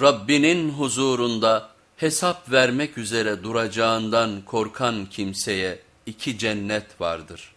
Rabbinin huzurunda hesap vermek üzere duracağından korkan kimseye iki cennet vardır.